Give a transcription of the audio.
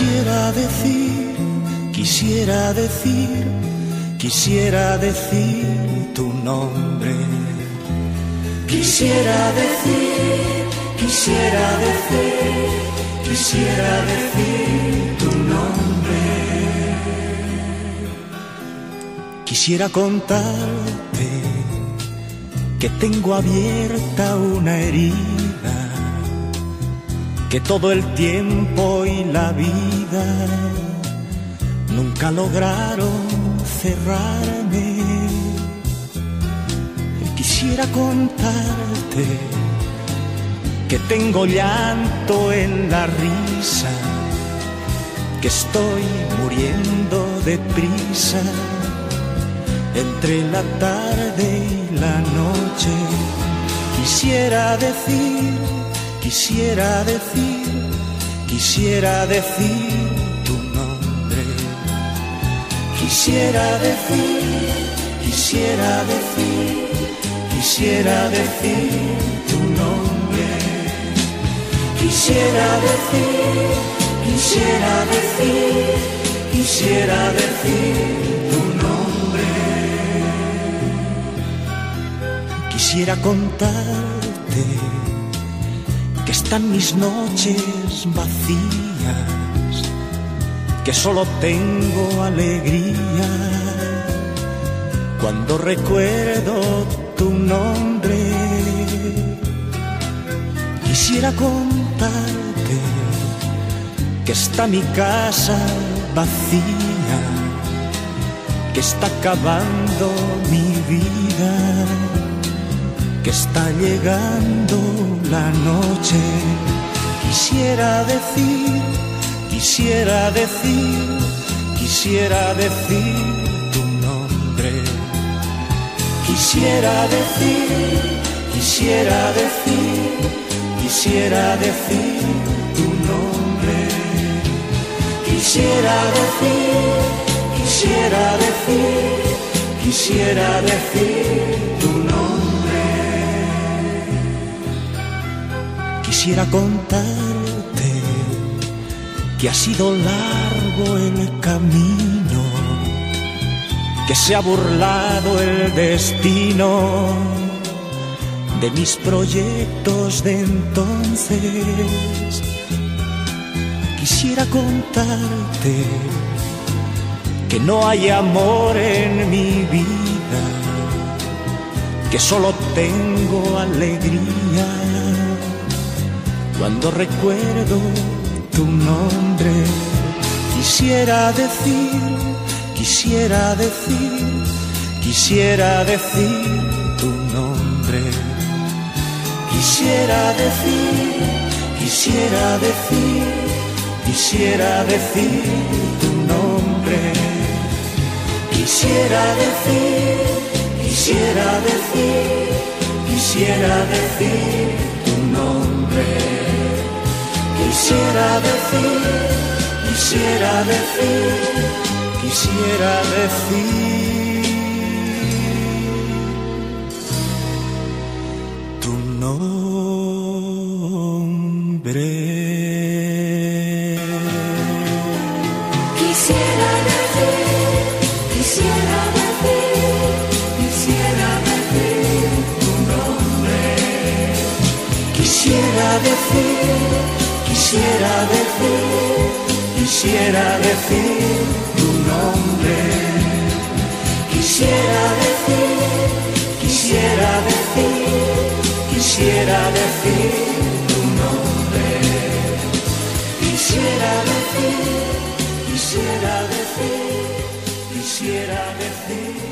Quisiera decir, quisiera decir, quisiera decir tu nombre. Quisiera decir, quisiera decir, quisiera decir tu nombre. Quisiera contarte que tengo abierta una herida, que todo el tiempo y la vida nunca lograron cerrarme. Quisiera contarte que tengo llanto en la risa, que estoy muriendo de prisa entre la tarde y la noche. Quisiera decir, quisiera decir, quisiera decir tu nombre. Quisiera decir, quisiera decir, quisiera decir tu nombre. Quisiera decir, quisiera decir, quisiera decir tu nombre. Quisiera contarte que están mis noches vacías, que solo tengo alegría cuando recuerdo tu nombre. Quisiera contarte que está mi casa vacía, que está acabando mi vida que está llegando la noche. Quisiera decir, quisiera decir, quisiera decir tu nombre. Quisiera decir, quisiera decir, quisiera decir tu nombre. Quisiera decir, quisiera decir, quisiera decir Quisiera contarte que ha sido largo el camino, que se ha burlado el destino de mis proyectos de entonces. Quisiera contarte que no hay amor en mi vida, que solo tengo alegría cuando recuerdo tu nombre. Quisiera decir, quisiera decir, quisiera decir tu nombre. Quisiera decir, quisiera decir, quisiera decir tu nombre. Quisiera decir, quisiera decir, quisiera decir. Quisiera decir, quisiera decir, quisiera decir tu nombre. Quisiera decir, quisiera decir, quisiera decir tu nombre. Quisiera decir, quisiera decir, quisiera decir tu nombre. Quisiera decir, quisiera decir, quisiera decir tu nombre. Quisiera decir, quisiera decir, quisiera decir